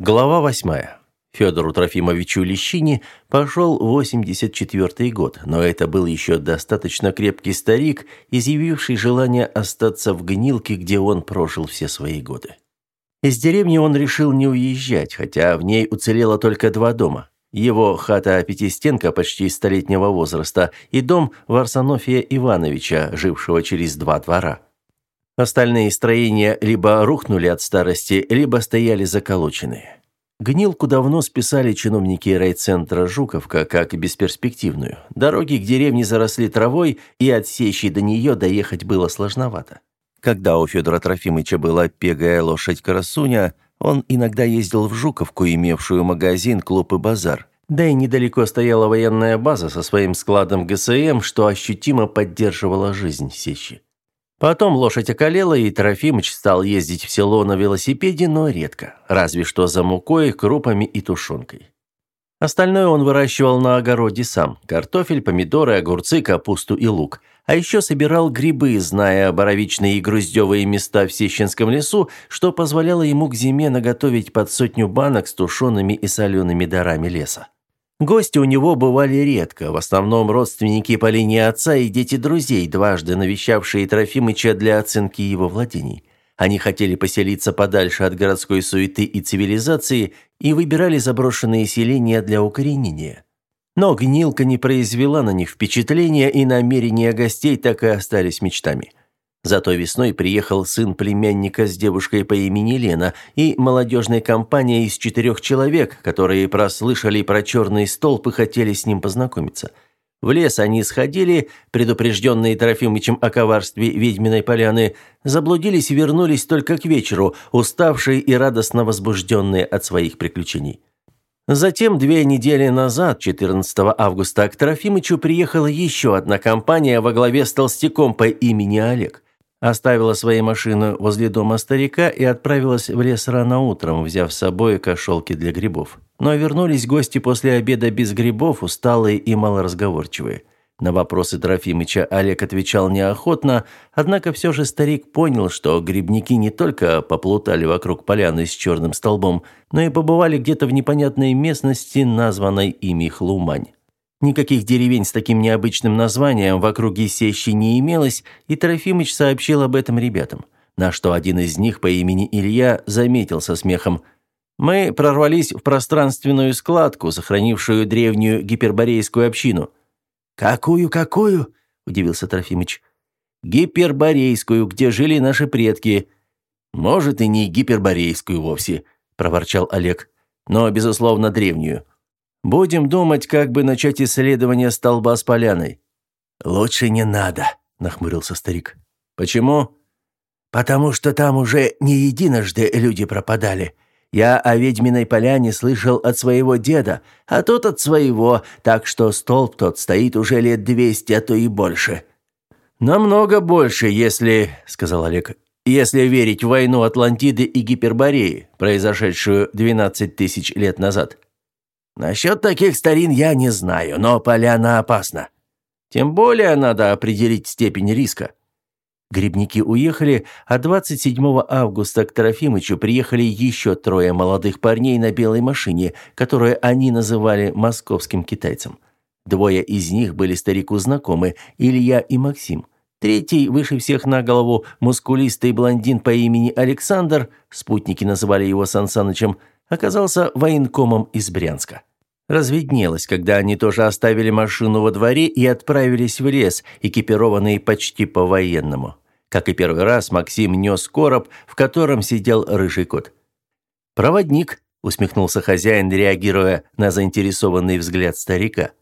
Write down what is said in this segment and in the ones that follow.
Глава восьмая. Федору Трофимовичу Лещине пошел 84-й год, но это был еще достаточно крепкий старик, изъявивший желание остаться в гнилке, где он прожил все свои годы. Из деревни он решил не уезжать, хотя в ней уцелело только два дома. Его хата-пятистенка почти столетнего возраста и дом Варсонофия Ивановича, жившего через два двора. Остальные строения либо рухнули от старости, либо стояли заколоченные. Гнилку давно списали чиновники райцентра Жуковка как бесперспективную. Дороги к деревне заросли травой, и от сечи до нее доехать было сложновато. Когда у Федора Трофимовича была пегая лошадь Карасуня, он иногда ездил в Жуковку, имевшую магазин, клуб и базар. Да и недалеко стояла военная база со своим складом ГСМ, что ощутимо поддерживала жизнь Сечи. Потом лошадь околела, и Трофимыч стал ездить в село на велосипеде, но редко, разве что за мукой, крупами и тушенкой. Остальное он выращивал на огороде сам – картофель, помидоры, огурцы, капусту и лук. А еще собирал грибы, зная боровичные и груздевые места в Сещинском лесу, что позволяло ему к зиме наготовить под сотню банок с тушеными и солеными дарами леса. Гости у него бывали редко, в основном родственники по линии отца и дети друзей, дважды навещавшие Трофимыча для оценки его владений. Они хотели поселиться подальше от городской суеты и цивилизации и выбирали заброшенные селения для укоренения. Но гнилка не произвела на них впечатления, и намерения гостей так и остались мечтами – Зато весной приехал сын племянника с девушкой по имени Лена и молодежная компания из четырех человек, которые прослышали про черный столб и хотели с ним познакомиться. В лес они сходили, предупрежденные Трофимычем о коварстве ведьминой поляны, заблудились и вернулись только к вечеру, уставшие и радостно возбужденные от своих приключений. Затем, две недели назад, 14 августа, к Трофимычу приехала еще одна компания во главе с толстяком по имени Олег – Оставила свою машину возле дома старика и отправилась в лес рано утром, взяв с собой кошелки для грибов. Но вернулись гости после обеда без грибов, усталые и малоразговорчивые. На вопросы Трофимыча Олег отвечал неохотно, однако все же старик понял, что грибники не только поплутали вокруг поляны с черным столбом, но и побывали где-то в непонятной местности, названной ими Хлумань. Никаких деревень с таким необычным названием в округе Сещи не имелось, и Трофимыч сообщил об этом ребятам. На что один из них по имени Илья заметил со смехом. «Мы прорвались в пространственную складку, сохранившую древнюю гиперборейскую общину». «Какую, какую?» – удивился Трофимыч. «Гиперборейскую, где жили наши предки». «Может, и не гиперборейскую вовсе», – проворчал Олег. «Но, безусловно, древнюю. Будем думать, как бы начать исследование столба с поляной». «Лучше не надо», — нахмурился старик. «Почему?» «Потому что там уже не единожды люди пропадали. Я о ведьминой поляне слышал от своего деда, а тот от своего, так что столб тот стоит уже лет двести, а то и больше». «Намного больше, если...» — сказал Олег. «Если верить в войну Атлантиды и Гипербореи, произошедшую 12 тысяч лет назад». Насчет таких старин я не знаю, но поляна опасна. Тем более надо определить степень риска. Грибники уехали, а 27 августа к Трофимычу приехали еще трое молодых парней на белой машине, которую они называли московским китайцем. Двое из них были старику знакомы, Илья и Максим. Третий, выше всех на голову, мускулистый блондин по имени Александр, спутники называли его Сан Санычем, оказался военкомом из Брянска. Разведнелось, когда они тоже оставили машину во дворе и отправились в лес, экипированные почти по-военному. Как и первый раз, Максим нес короб, в котором сидел рыжий кот. «Проводник», — усмехнулся хозяин, реагируя на заинтересованный взгляд старика.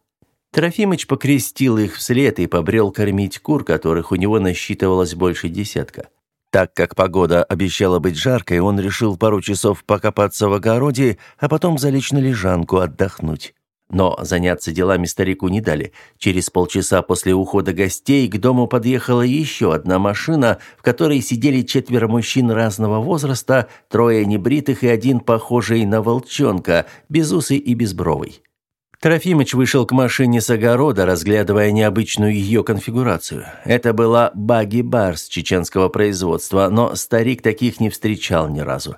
Трофимыч покрестил их вслед и побрел кормить кур, которых у него насчитывалось больше десятка. Так как погода обещала быть жаркой, он решил пару часов покопаться в огороде, а потом залечь на лежанку отдохнуть. Но заняться делами старику не дали. Через полчаса после ухода гостей к дому подъехала еще одна машина, в которой сидели четверо мужчин разного возраста, трое небритых и один похожий на волчонка, безусый и безбровый. Трофимыч вышел к машине с огорода, разглядывая необычную ее конфигурацию. Это была баги-барс чеченского производства, но старик таких не встречал ни разу.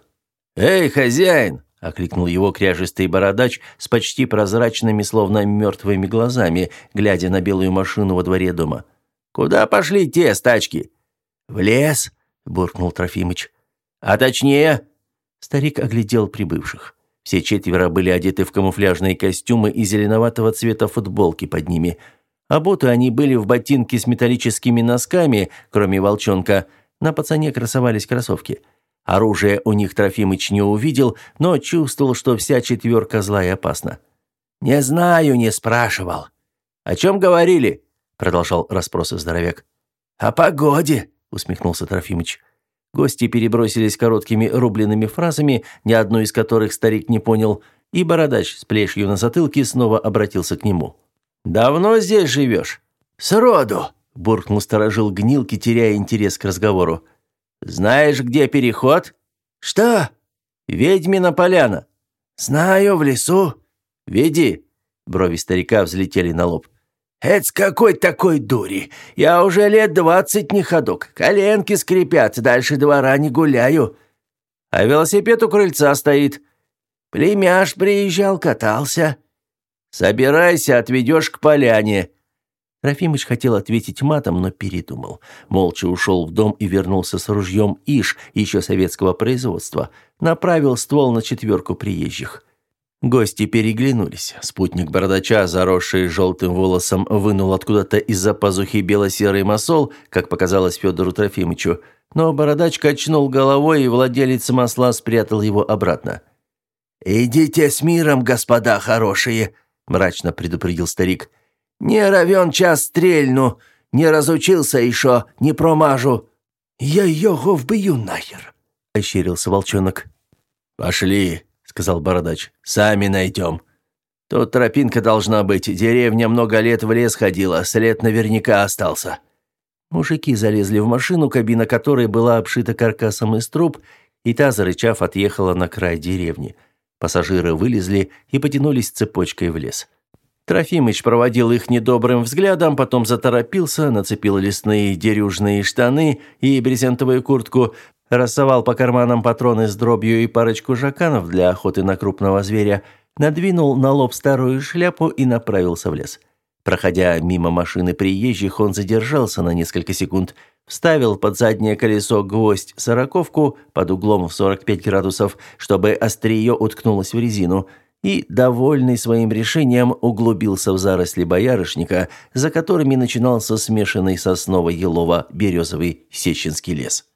«Эй, хозяин!» –– окликнул его кряжистый бородач с почти прозрачными, словно мертвыми глазами, глядя на белую машину во дворе дома. «Куда пошли те стачки?» «В лес», – буркнул Трофимыч. «А точнее?» Старик оглядел прибывших. Все четверо были одеты в камуфляжные костюмы и зеленоватого цвета футболки под ними. Обуты они были в ботинки с металлическими носками, кроме волчонка. На пацане красовались кроссовки. Оружие у них Трофимыч не увидел, но чувствовал, что вся четверка зла и опасна. «Не знаю, не спрашивал». «О чем говорили?» – продолжал расспросы здоровяк. «О погоде», – усмехнулся Трофимыч. Гости перебросились короткими рубленными фразами, ни одну из которых старик не понял, и бородач с плешью на затылке снова обратился к нему. «Давно здесь живешь?» «Сроду», – буркнул сторожил гнилки, теряя интерес к разговору. «Знаешь, где переход?» «Что?» «Ведьмина поляна». «Знаю, в лесу». «Веди». Брови старика взлетели на лоб. «Это с какой такой дури? Я уже лет двадцать не ходок. Коленки скрипят, дальше двора не гуляю». «А велосипед у крыльца стоит». «Племяш приезжал, катался». «Собирайся, отведешь к поляне». Трофимыч хотел ответить матом, но передумал. Молча ушел в дом и вернулся с ружьем «Иш», еще советского производства. Направил ствол на четверку приезжих. Гости переглянулись. Спутник бородача, заросший желтым волосом, вынул откуда-то из-за пазухи бело-серый масол, как показалось Федору Трофимовичу, но бородач качнул головой, и владелец масла спрятал его обратно. «Идите с миром, господа хорошие!» – мрачно предупредил старик. «Не равен час стрельну, не разучился еще, не промажу». «Я его вбью нахер!» – ощерился волчонок. «Пошли!» Сказал бородач. «Сами найдем». «Тут тропинка должна быть. Деревня много лет в лес ходила. След наверняка остался». Мужики залезли в машину, кабина которой была обшита каркасом из труб, и та, зарычав, отъехала на край деревни. Пассажиры вылезли и потянулись цепочкой в лес. Трофимыч проводил их недобрым взглядом, потом заторопился, нацепил лесные дерюжные штаны и брезентовую куртку, рассовал по карманам патроны с дробью и парочку жаканов для охоты на крупного зверя, надвинул на лоб старую шляпу и направился в лес. Проходя мимо машины приезжих, он задержался на несколько секунд, вставил под заднее колесо гвоздь сороковку под углом в 45 градусов, чтобы острие уткнулось в резину, и, довольный своим решением, углубился в заросли боярышника, за которыми начинался смешанный сосново-елово-березовый сеченский лес.